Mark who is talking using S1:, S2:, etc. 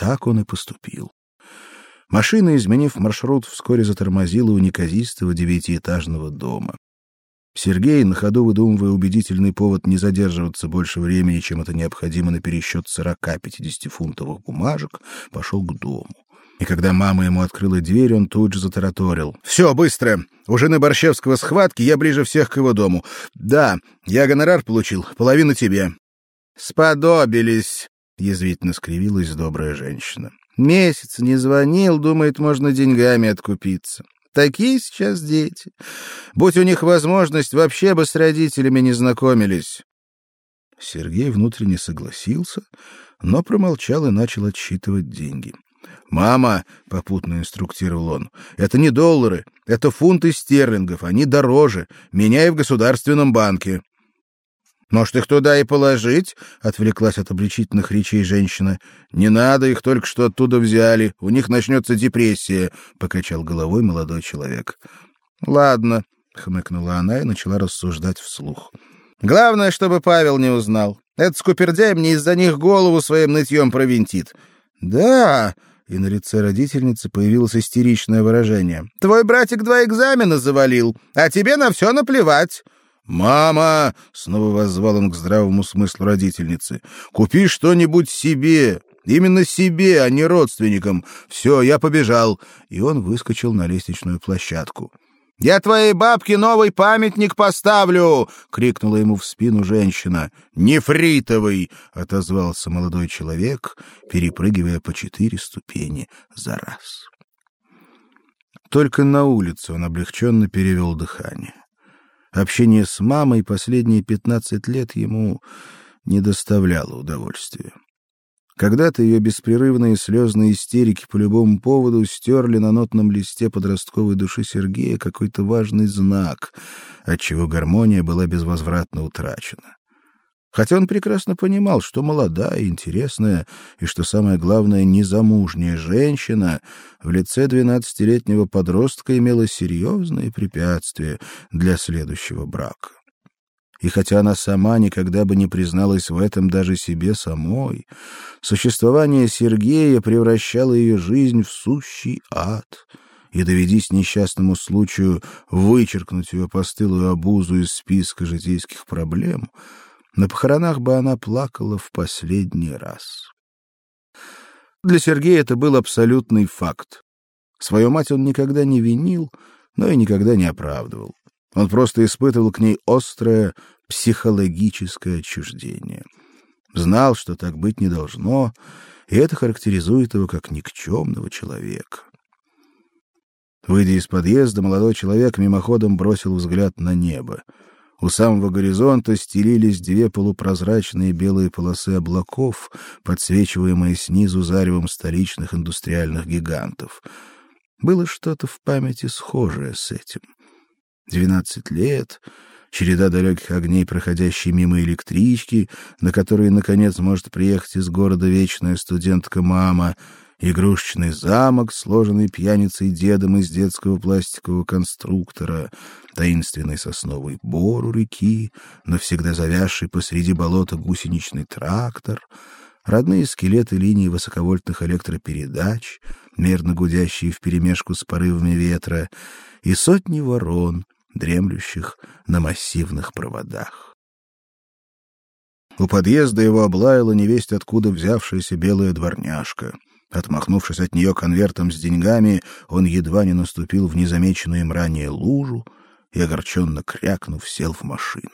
S1: Так он и поступил. Машина, изменив маршрут, вскоре затормозила у неказистого девятиэтажного дома. Сергей, на ходу выдумывая убедительный повод не задерживаться больше времени, чем это необходимо на пересчет сорока пятидесятифунтовых бумажек, пошел к дому. И когда мама ему открыла дверь, он тут же затараторил. «Все, быстро! У жены Борщевского схватки, я ближе всех к его дому. Да, я гонорар получил, половину тебе». «Сподобились!» — язвительно скривилась добрая женщина. «Месяц не звонил, думает, можно деньгами откупиться. Такие сейчас дети. Будь у них возможность, вообще бы с родителями не знакомились. Сергей внутренне согласился, но промолчал и начал отсчитывать деньги. Мама, попутно инструктировал он. Это не доллары, это фунты стерлингов, они дороже. Меняй в государственном банке. Может, их туда и положить? отвлеклась от обличительных речей женщина. Не надо, их только что оттуда взяли. У них начнется депрессия, покачал головой молодой человек. Ладно, хмыкнула она и начала рассуждать вслух. Главное, чтобы Павел не узнал. Этот скупердяй мне из-за них голову своим нытьем провинтит. Да, и на лице родительницы появилось истеричное выражение. Твой братик два экзамена завалил, а тебе на все наплевать. «Мама!» — снова воззвал он к здравому смыслу родительницы. «Купи что-нибудь себе, именно себе, а не родственникам. Все, я побежал». И он выскочил на лестничную площадку. «Я твоей бабке новый памятник поставлю!» — крикнула ему в спину женщина. «Нефритовый!» — отозвался молодой человек, перепрыгивая по четыре ступени за раз. Только на улице он облегченно перевел дыхание. Общение с мамой последние пятнадцать лет ему не доставляло удовольствия. Когда-то ее беспрерывные слезные истерики по любому поводу стерли на нотном листе подростковой души Сергея какой-то важный знак, отчего гармония была безвозвратно утрачена. Хотя он прекрасно понимал, что молодая, интересная и, что самое главное, незамужняя женщина в лице двенадцатилетнего подростка имела серьезные препятствия для следующего брака. И хотя она сама никогда бы не призналась в этом даже себе самой, существование Сергея превращало ее жизнь в сущий ад. И доведись несчастному случаю вычеркнуть ее постылую обузу из списка житейских проблем — на похоронах бы она плакала в последний раз. Для Сергея это был абсолютный факт. Свою мать он никогда не винил, но и никогда не оправдывал. Он просто испытывал к ней острое психологическое отчуждение. Знал, что так быть не должно, и это характеризует его как никчемного человека. Выйдя из подъезда, молодой человек мимоходом бросил взгляд на небо. У самого горизонта стелились две полупрозрачные белые полосы облаков, подсвечиваемые снизу заревом столичных индустриальных гигантов. Было что-то в памяти схожее с этим. Двенадцать лет, череда далеких огней, проходящей мимо электрички, на которой наконец может приехать из города вечная студентка мама — игрушечный замок, сложенный пьяницей дедом из детского пластикового конструктора, таинственный сосновый бор у реки, навсегда завязший посреди болота гусеничный трактор, родные скелеты линий высоковольтных электропередач, мерно гудящие вперемешку с порывами ветра, и сотни ворон, дремлющих на массивных проводах. У подъезда его облаяла невесть откуда взявшаяся белая дворняжка — Отмахнувшись от нее конвертом с деньгами, он едва не наступил в незамеченную им ранее лужу и огорченно крякнув сел в машину.